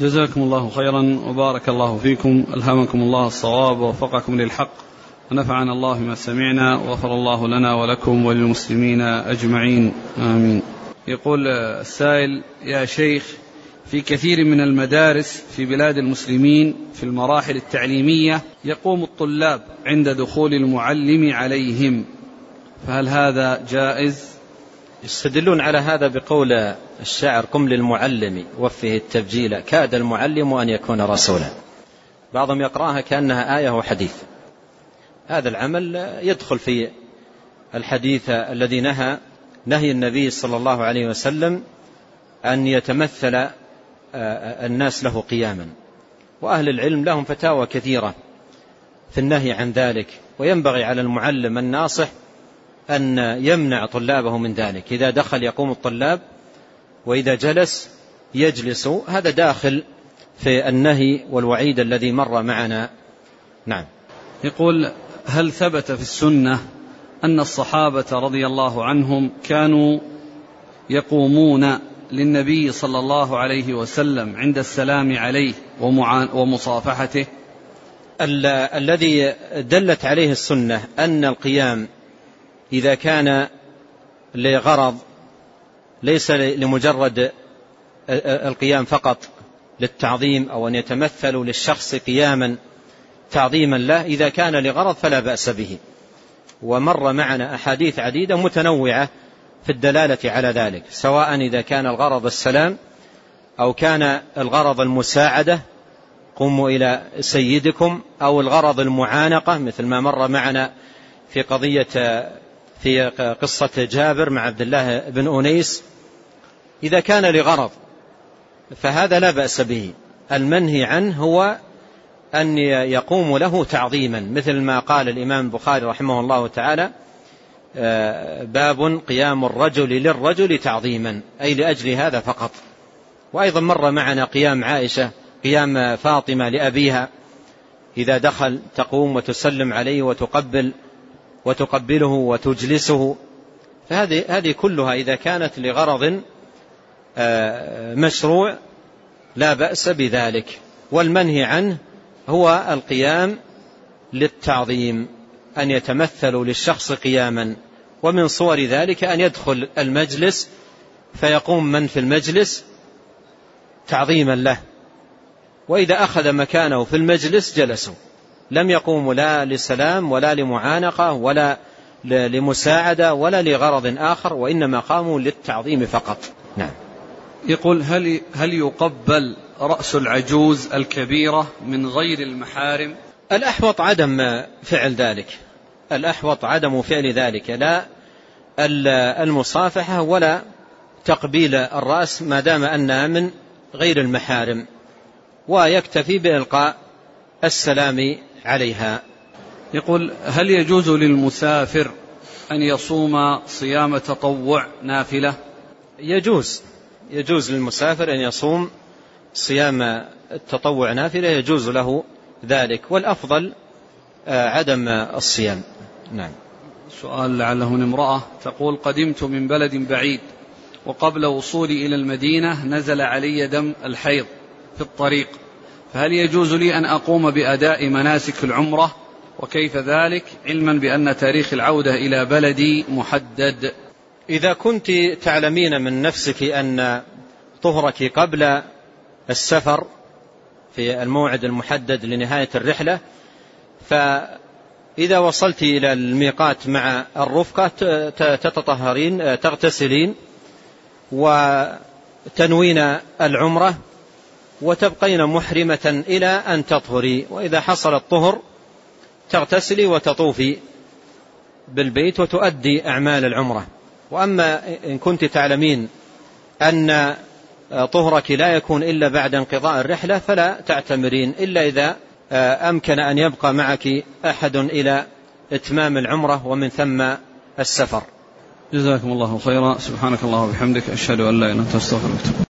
جزاكم الله خيرا وبارك الله فيكم ألهمكم الله الصواب ووفقكم للحق ونفعنا الله ما سمعنا وغفر الله لنا ولكم وللمسلمين أجمعين آمين يقول السائل يا شيخ في كثير من المدارس في بلاد المسلمين في المراحل التعليمية يقوم الطلاب عند دخول المعلم عليهم فهل هذا جائز؟ يستدلون على هذا بقول الشاعر قم للمعلم وفه التبجيل. كاد المعلم أن يكون رسولا. بعضهم يقرأها كأنها آية وحديث. هذا العمل يدخل في الحديث الذي نهى نهي النبي صلى الله عليه وسلم أن يتمثل الناس له قياما. وأهل العلم لهم فتاوى كثيرة في النهي عن ذلك. وينبغي على المعلم الناصح أن يمنع طلابه من ذلك. إذا دخل يقوم الطلاب وإذا جلس يجلس هذا داخل في النهي والوعيد الذي مر معنا. نعم. يقول هل ثبت في السنة أن الصحابة رضي الله عنهم كانوا يقومون للنبي صلى الله عليه وسلم عند السلام عليه ومصافحته؟ الذي دلت عليه السنة أن القيام إذا كان لغرض ليس لمجرد القيام فقط للتعظيم أو أن يتمثلوا للشخص قياما تعظيما له إذا كان لغرض فلا بأس به. ومر معنا أحاديث عديدة متنوعة في الدلالة على ذلك سواء إذا كان الغرض السلام أو كان الغرض المساعدة قوموا إلى سيدكم أو الغرض المعانقة مثل ما مر معنا في قضية في قصة جابر مع عبد الله بن أنيس إذا كان لغرض فهذا لا بأس به. المنهي عنه هو أن يقوم له تعظيما مثل ما قال الإمام البخاري رحمه الله تعالى آه، باب قيام الرجل للرجل تعظيما أي لأجل هذا فقط. وأيضا مر معنا قيام عائشة قيام فاطمة لأبيها إذا دخل تقوم وتسلم عليه وتقبل وتقبله وتجلسه. فهذه هذه كلها إذا كانت لغرض آه، مشروع لا بأس بذلك. والمنهي عنه هو القيام للتعظيم أن يتمثلوا للشخص قياما. ومن صور ذلك أن يدخل المجلس فيقوم من في المجلس تعظيما له. وإذا أخذ مكانه في المجلس جلسوا لم يقوموا لا لسلام ولا لمعانقة ولا لمساعدة ولا لغرض آخر وإنما قاموا للتعظيم فقط. نعم. يقول هل, هل يقبل رأس العجوز الكبيرة من غير المحارم؟ الأحوط عدم فعل ذلك. الأحوط عدم فعل ذلك. لا المصافحة ولا تقبيل الرأس ما دام أنها من غير المحارم. ويكتفي بإلقاء السلام عليها. يقول هل يجوز للمسافر أن يصوم صيام تطوع نافلة؟ يجوز. يجوز للمسافر أن يصوم صيام التطوع نافلة يجوز له ذلك. والأفضل آه، عدم الصيام. نعم. سؤال لعله من امرأة تقول قدمت من بلد بعيد وقبل وصولي إلى المدينة نزل علي دم الحيض في الطريق. فهل يجوز لي أن أقوم بأداء مناسك العمرة؟ وكيف ذلك؟ علما بأن تاريخ العودة إلى بلدي محدد. إذا كنت تعلمين من نفسك أن طهرك قبل السفر في الموعد المحدد لنهاية الرحلة فإذا وصلت إلى الميقات مع الرفقة تتطهرين تغتسلين وتنوين العمرة وتبقين محرمة إلى أن تطهري. وإذا حصل الطهر تغتسلي وتطوفي بالبيت وتؤدي أعمال العمرة. وأما إن كنت تعلمين أن طهرك لا يكون إلا بعد انقضاء الرحلة فلا تعتمرين. إلا إذا أمكن أن يبقى معك أحد إلى إتمام العمرة ومن ثم السفر. جزاكم الله خيرا. سبحانك الله وبحمدك أشهد أن لا إله إلا أنت أستغفرك